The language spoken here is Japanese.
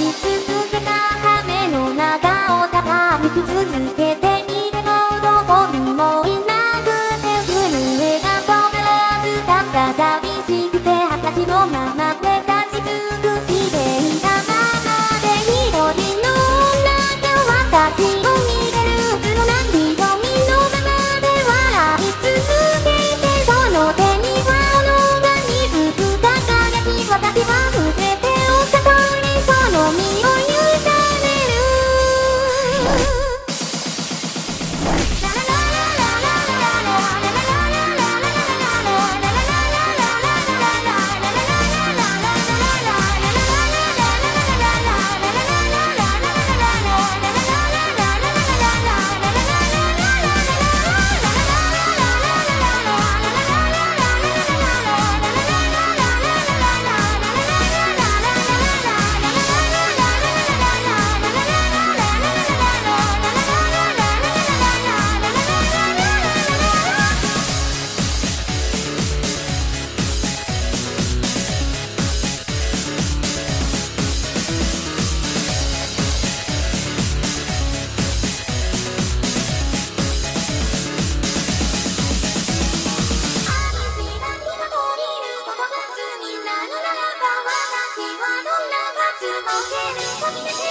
き続けた羽の中を叩き続けていてもどこにもいなくて震えが止まらずただ寂しくて私のままける。